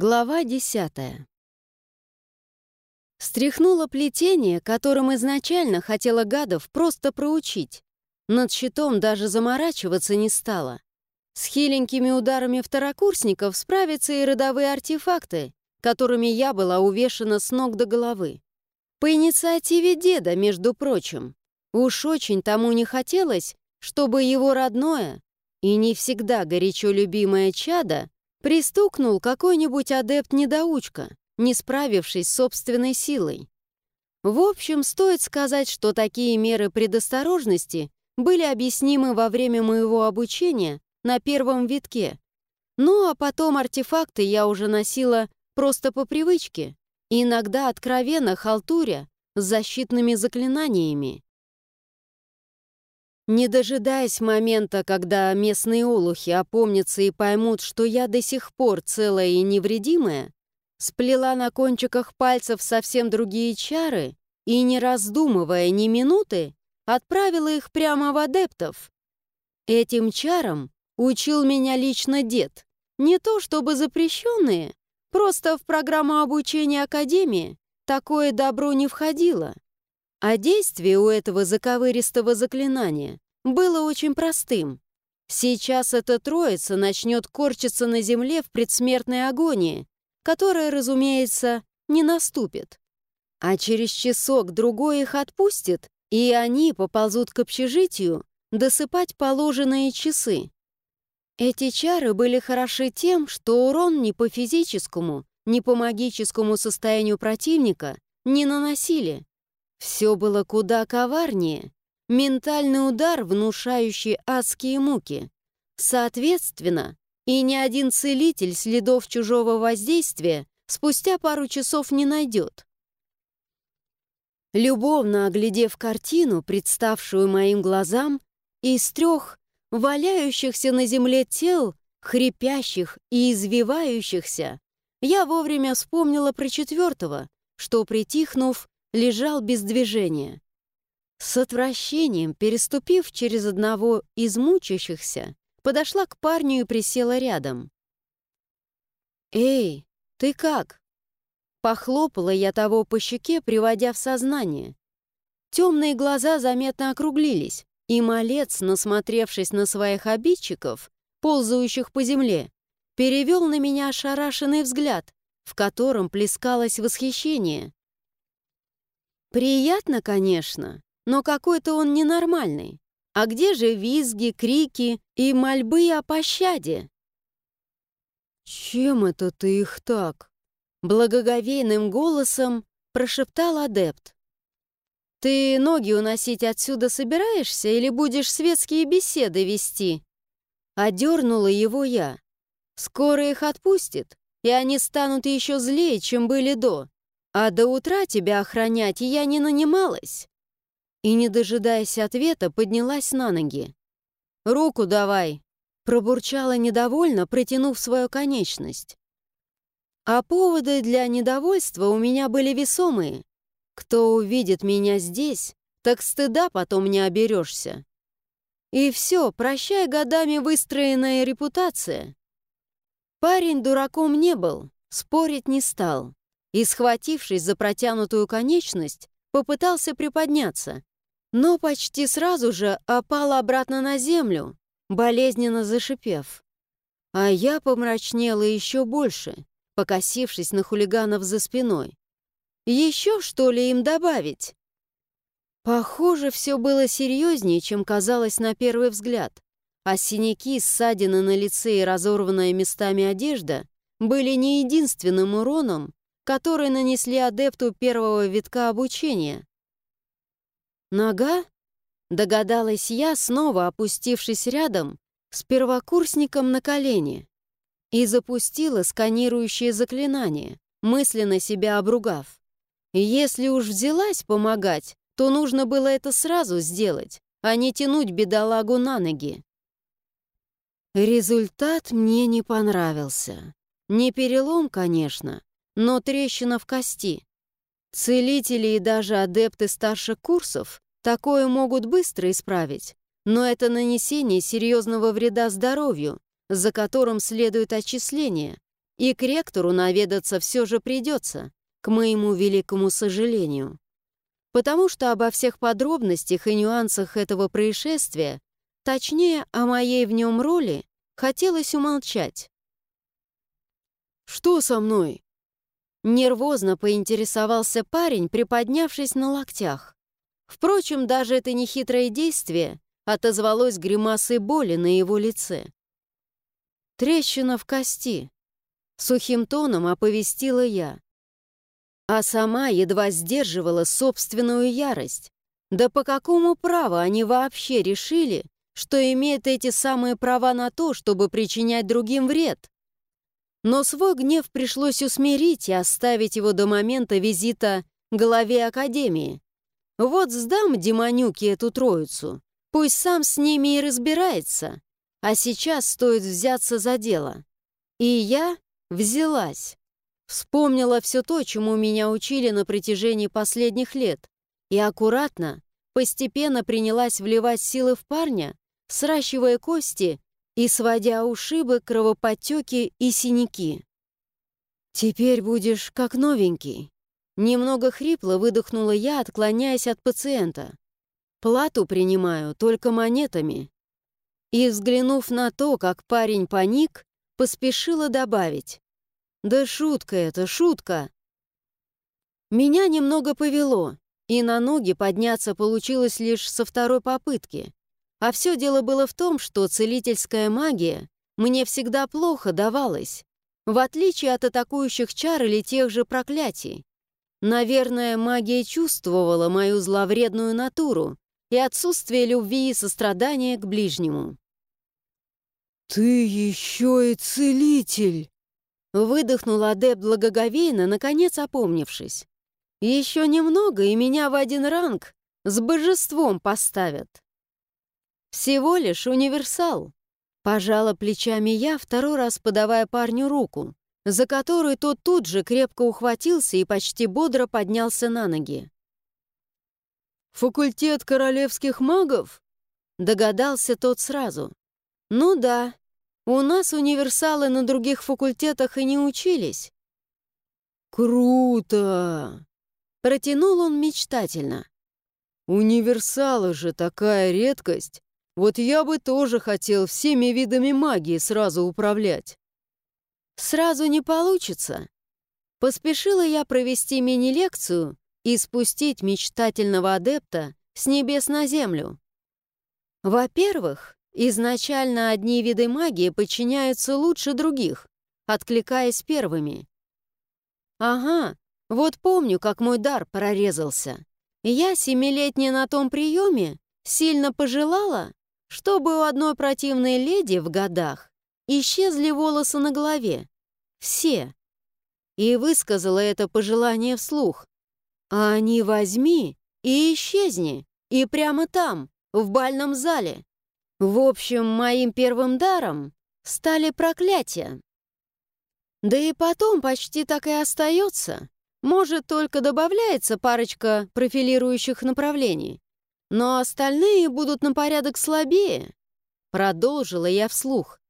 Глава десятая. Стряхнула плетение, которым изначально хотела гадов просто проучить. Над щитом даже заморачиваться не стала. С хиленькими ударами второкурсников справятся и родовые артефакты, которыми я была увешана с ног до головы. По инициативе деда, между прочим. Уж очень тому не хотелось, чтобы его родное и не всегда горячо любимое чадо Пристукнул какой-нибудь адепт-недоучка, не справившись с собственной силой. В общем, стоит сказать, что такие меры предосторожности были объяснимы во время моего обучения на первом витке. Ну а потом артефакты я уже носила просто по привычке, иногда откровенно халтуря с защитными заклинаниями. Не дожидаясь момента, когда местные олухи опомнятся и поймут, что я до сих пор целая и невредимая, сплела на кончиках пальцев совсем другие чары и, не раздумывая ни минуты, отправила их прямо в адептов. Этим чарам учил меня лично дед. Не то чтобы запрещенные, просто в программу обучения Академии такое добро не входило. А действие у этого заковыристого заклинания было очень простым. Сейчас эта троица начнет корчиться на земле в предсмертной агонии, которая, разумеется, не наступит. А через часок-другой их отпустит, и они поползут к общежитию досыпать положенные часы. Эти чары были хороши тем, что урон ни по физическому, ни по магическому состоянию противника не наносили. Все было куда коварнее. Ментальный удар, внушающий адские муки. Соответственно, и ни один целитель следов чужого воздействия спустя пару часов не найдет. Любовно оглядев картину, представшую моим глазам, из трех валяющихся на земле тел, хрипящих и извивающихся, я вовремя вспомнила про четвертого, что, притихнув, лежал без движения. С отвращением, переступив через одного из мучащихся, подошла к парню и присела рядом. «Эй, ты как?» Похлопала я того по щеке, приводя в сознание. Темные глаза заметно округлились, и малец, насмотревшись на своих обидчиков, ползающих по земле, перевел на меня ошарашенный взгляд, в котором плескалось восхищение. Приятно, конечно, но какой-то он ненормальный. А где же визги, крики и мольбы о пощаде? «Чем это ты их так?» Благоговейным голосом прошептал адепт. «Ты ноги уносить отсюда собираешься или будешь светские беседы вести?» Одернула его я. «Скоро их отпустит, и они станут еще злее, чем были до. А до утра тебя охранять я не нанималась. И, не дожидаясь ответа, поднялась на ноги. «Руку давай!» Пробурчала недовольно, протянув свою конечность. А поводы для недовольства у меня были весомые. Кто увидит меня здесь, так стыда потом не оберешься. И все, прощай годами выстроенная репутация. Парень дураком не был, спорить не стал и, схватившись за протянутую конечность, попытался приподняться, но почти сразу же опал обратно на землю, болезненно зашипев. А я помрачнела еще больше, покосившись на хулиганов за спиной. Еще что ли им добавить? Похоже, все было серьезнее, чем казалось на первый взгляд, а синяки, ссадины на лице и разорванная местами одежда были не единственным уроном, который нанесли адепту первого витка обучения. «Нога?» — догадалась я, снова опустившись рядом с первокурсником на колени, и запустила сканирующее заклинание, мысленно себя обругав. Если уж взялась помогать, то нужно было это сразу сделать, а не тянуть бедолагу на ноги. Результат мне не понравился. Не перелом, конечно, но трещина в кости. Целители и даже адепты старших курсов такое могут быстро исправить, но это нанесение серьезного вреда здоровью, за которым следует отчисление, и к ректору наведаться все же придется, к моему великому сожалению. Потому что обо всех подробностях и нюансах этого происшествия, точнее, о моей в нем роли, хотелось умолчать. «Что со мной?» Нервозно поинтересовался парень, приподнявшись на локтях. Впрочем, даже это нехитрое действие отозвалось гримасой боли на его лице. «Трещина в кости», — сухим тоном оповестила я. А сама едва сдерживала собственную ярость. Да по какому праву они вообще решили, что имеют эти самые права на то, чтобы причинять другим вред? Но свой гнев пришлось усмирить и оставить его до момента визита главе Академии. Вот сдам демонюке эту троицу, пусть сам с ними и разбирается, а сейчас стоит взяться за дело. И я взялась. Вспомнила все то, чему меня учили на протяжении последних лет, и аккуратно, постепенно принялась вливать силы в парня, сращивая кости и сводя ушибы, кровоподтеки и синяки. «Теперь будешь как новенький». Немного хрипло выдохнула я, отклоняясь от пациента. «Плату принимаю только монетами». И, взглянув на то, как парень паник, поспешила добавить. «Да шутка это, шутка!» Меня немного повело, и на ноги подняться получилось лишь со второй попытки. А все дело было в том, что целительская магия мне всегда плохо давалась, в отличие от атакующих чар или тех же проклятий. Наверное, магия чувствовала мою зловредную натуру и отсутствие любви и сострадания к ближнему. «Ты еще и целитель!» Выдохнул адепт благоговейно, наконец опомнившись. «Еще немного, и меня в один ранг с божеством поставят». Всего лишь универсал. Пожала плечами я, второй раз подавая парню руку, за которую тот тут же крепко ухватился и почти бодро поднялся на ноги. «Факультет королевских магов?» Догадался тот сразу. «Ну да, у нас универсалы на других факультетах и не учились». «Круто!» Протянул он мечтательно. «Универсалы же такая редкость. Вот я бы тоже хотел всеми видами магии сразу управлять. Сразу не получится. Поспешила я провести мини-лекцию и спустить мечтательного адепта с небес на землю. Во-первых, изначально одни виды магии подчиняются лучше других, откликаясь первыми. Ага, вот помню, как мой дар прорезался. Я, семилетняя на том приеме, сильно пожелала, чтобы у одной противной леди в годах исчезли волосы на голове. Все. И высказала это пожелание вслух. А они возьми и исчезни, и прямо там, в бальном зале. В общем, моим первым даром стали проклятия. Да и потом почти так и остается. Может, только добавляется парочка профилирующих направлений. Но остальные будут на порядок слабее. Продолжила я вслух.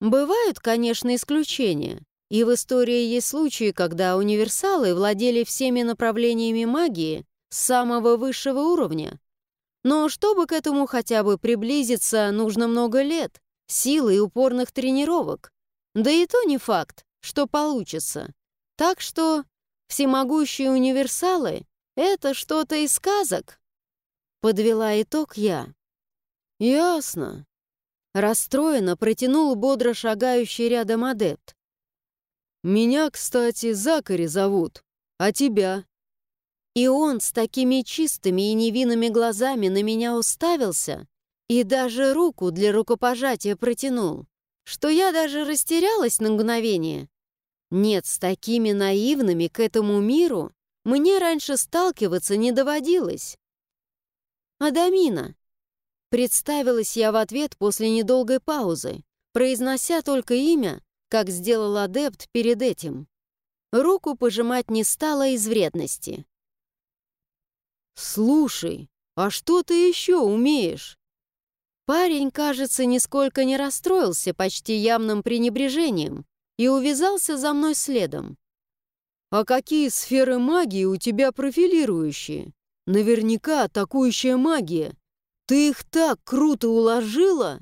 Бывают, конечно, исключения. И в истории есть случаи, когда универсалы владели всеми направлениями магии самого высшего уровня. Но чтобы к этому хотя бы приблизиться, нужно много лет, силы и упорных тренировок. Да и то не факт, что получится. Так что всемогущие универсалы — это что-то из сказок. Подвела итог я. «Ясно». Расстроенно протянул бодро шагающий рядом адепт. «Меня, кстати, Закари зовут, а тебя?» И он с такими чистыми и невинными глазами на меня уставился и даже руку для рукопожатия протянул, что я даже растерялась на мгновение. Нет, с такими наивными к этому миру мне раньше сталкиваться не доводилось. «Адамина!» Представилась я в ответ после недолгой паузы, произнося только имя, как сделал адепт перед этим. Руку пожимать не стала из вредности. «Слушай, а что ты еще умеешь?» Парень, кажется, нисколько не расстроился почти явным пренебрежением, и увязался за мной следом. «А какие сферы магии у тебя профилирующие? Наверняка атакующая магия. Ты их так круто уложила!»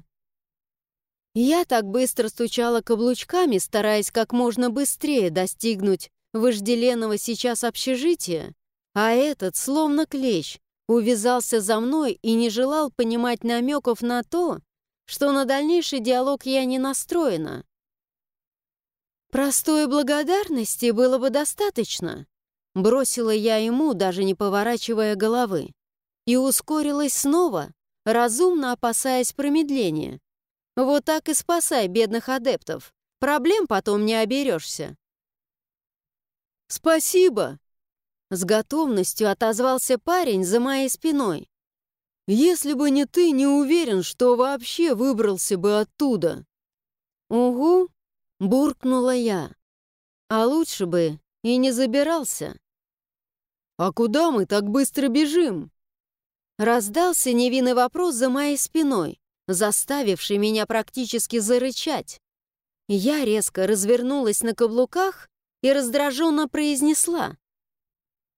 Я так быстро стучала каблучками, стараясь как можно быстрее достигнуть вожделенного сейчас общежития, а этот, словно клещ, увязался за мной и не желал понимать намеков на то, что на дальнейший диалог я не настроена. Простой благодарности было бы достаточно. Бросила я ему, даже не поворачивая головы, и ускорилась снова, разумно опасаясь промедления. Вот так и спасай бедных адептов. Проблем потом не оберешься. «Спасибо!» С готовностью отозвался парень за моей спиной. «Если бы не ты, не уверен, что вообще выбрался бы оттуда». «Угу», — буркнула я. «А лучше бы и не забирался». «А куда мы так быстро бежим?» Раздался невинный вопрос за моей спиной, заставивший меня практически зарычать. Я резко развернулась на каблуках и раздраженно произнесла.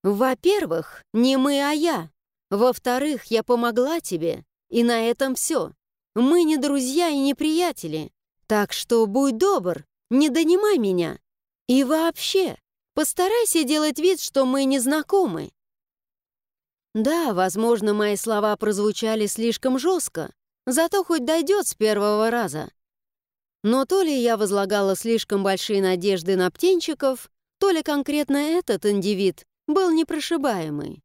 «Во-первых, не мы, а я. Во-вторых, я помогла тебе, и на этом все. Мы не друзья и не приятели, так что будь добр, не донимай меня. И вообще, постарайся делать вид, что мы не знакомы». Да, возможно, мои слова прозвучали слишком жестко, зато хоть дойдет с первого раза. Но то ли я возлагала слишком большие надежды на птенчиков, то ли конкретно этот индивид был непрошибаемый.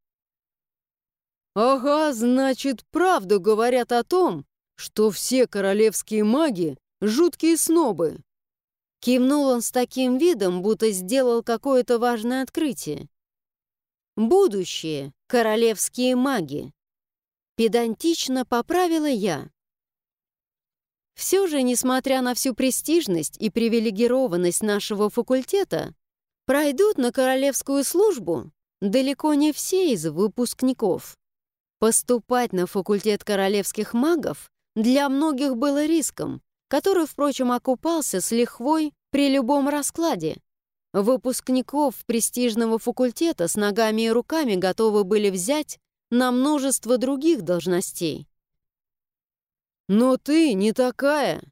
«Ага, значит, правду говорят о том, что все королевские маги — жуткие снобы». Кивнул он с таким видом, будто сделал какое-то важное открытие. «Будущее — королевские маги». Педантично поправила я. Все же, несмотря на всю престижность и привилегированность нашего факультета, пройдут на королевскую службу далеко не все из выпускников. Поступать на факультет королевских магов для многих было риском, который, впрочем, окупался с лихвой при любом раскладе. Выпускников престижного факультета с ногами и руками готовы были взять на множество других должностей. «Но ты не такая!»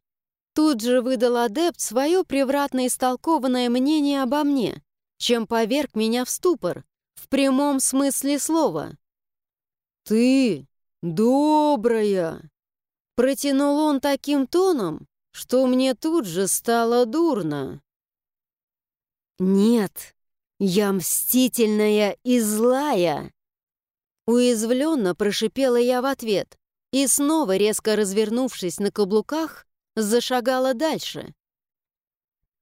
Тут же выдал адепт свое превратно истолкованное мнение обо мне, чем поверг меня в ступор, в прямом смысле слова. «Ты добрая!» Протянул он таким тоном, что мне тут же стало дурно. «Нет, я мстительная и злая!» Уязвленно прошипела я в ответ, и снова, резко развернувшись на каблуках, зашагала дальше.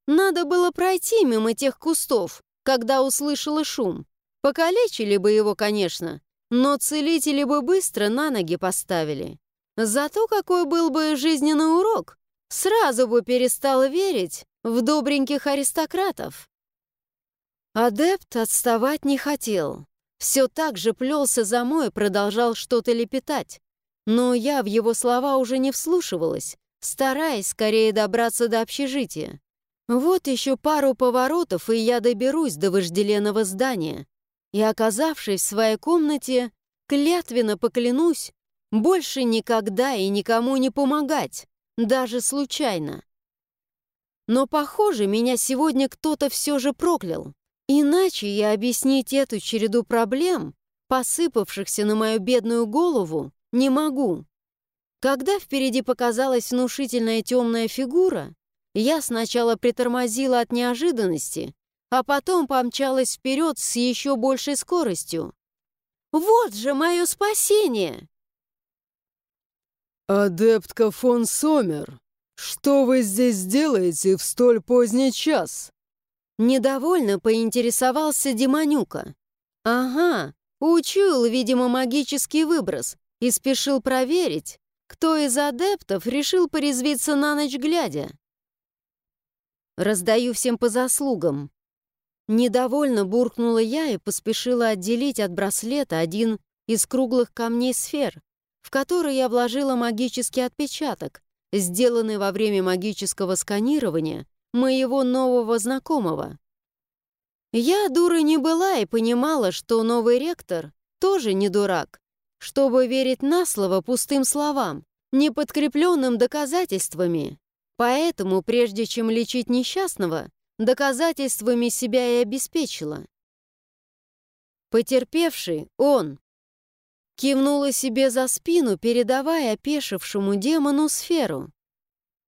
Надо было пройти мимо тех кустов, когда услышала шум. Покалечили бы его, конечно, но целители бы быстро на ноги поставили. Зато какой был бы жизненный урок, сразу бы перестала верить в добреньких аристократов. Адепт отставать не хотел. Все так же плелся за мной продолжал что-то лепетать. Но я в его слова уже не вслушивалась, стараясь скорее добраться до общежития. Вот еще пару поворотов, и я доберусь до вожделенного здания. И, оказавшись в своей комнате, клятвенно поклянусь, больше никогда и никому не помогать, даже случайно. Но, похоже, меня сегодня кто-то все же проклял. Иначе я объяснить эту череду проблем, посыпавшихся на мою бедную голову, не могу. Когда впереди показалась внушительная темная фигура, я сначала притормозила от неожиданности, а потом помчалась вперед с еще большей скоростью. «Вот же мое спасение!» «Адептка фон Сомер, что вы здесь делаете в столь поздний час?» Недовольно поинтересовался Демонюка. «Ага, учуял, видимо, магический выброс, и спешил проверить, кто из адептов решил порезвиться на ночь глядя. «Раздаю всем по заслугам». Недовольно буркнула я и поспешила отделить от браслета один из круглых камней сфер, в который я вложила магический отпечаток, сделанный во время магического сканирования моего нового знакомого. Я дурой не была и понимала, что новый ректор тоже не дурак, чтобы верить на слово пустым словам, не подкрепленным доказательствами. Поэтому, прежде чем лечить несчастного, доказательствами себя и обеспечила. Потерпевший он. Кивнула себе за спину, передавая опешившему демону сферу.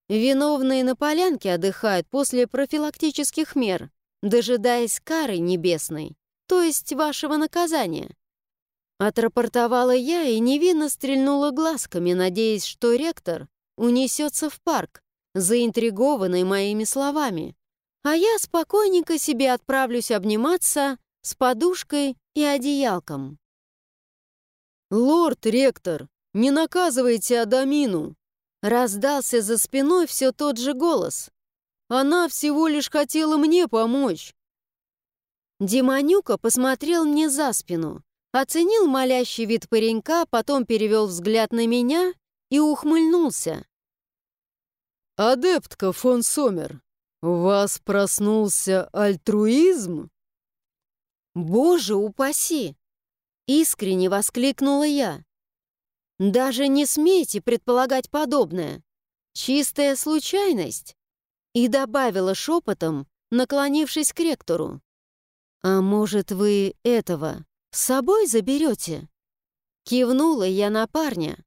Виновные на полянке отдыхают после профилактических мер, дожидаясь кары небесной, то есть вашего наказания. Отрапортовала я и невинно стрельнула глазками, надеясь, что ректор унесется в парк, заинтригованный моими словами, а я спокойненько себе отправлюсь обниматься с подушкой и одеялком. «Лорд-ректор, не наказывайте Адамину!» Раздался за спиной все тот же голос. «Она всего лишь хотела мне помочь!» Демонюка посмотрел мне за спину, оценил молящий вид паренька, потом перевел взгляд на меня и ухмыльнулся. «Адептка фон Сомер, у вас проснулся альтруизм?» «Боже упаси!» — искренне воскликнула я. «Даже не смейте предполагать подобное. Чистая случайность!» И добавила шепотом, наклонившись к ректору. «А может, вы этого с собой заберете?» Кивнула я на парня.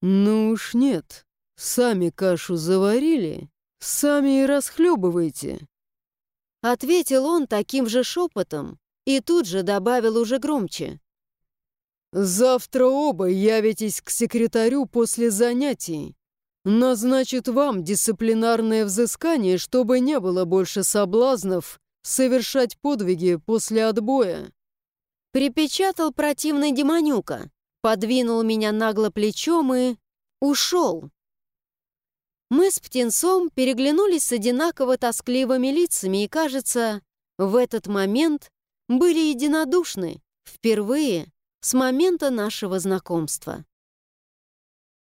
«Ну уж нет. Сами кашу заварили, сами и расхлебывайте». Ответил он таким же шепотом и тут же добавил уже громче. «Завтра оба явитесь к секретарю после занятий. Назначит вам дисциплинарное взыскание, чтобы не было больше соблазнов совершать подвиги после отбоя». Припечатал противный демонюка, подвинул меня нагло плечом и ушел. Мы с птенцом переглянулись с одинаково тоскливыми лицами и, кажется, в этот момент были единодушны, впервые с момента нашего знакомства.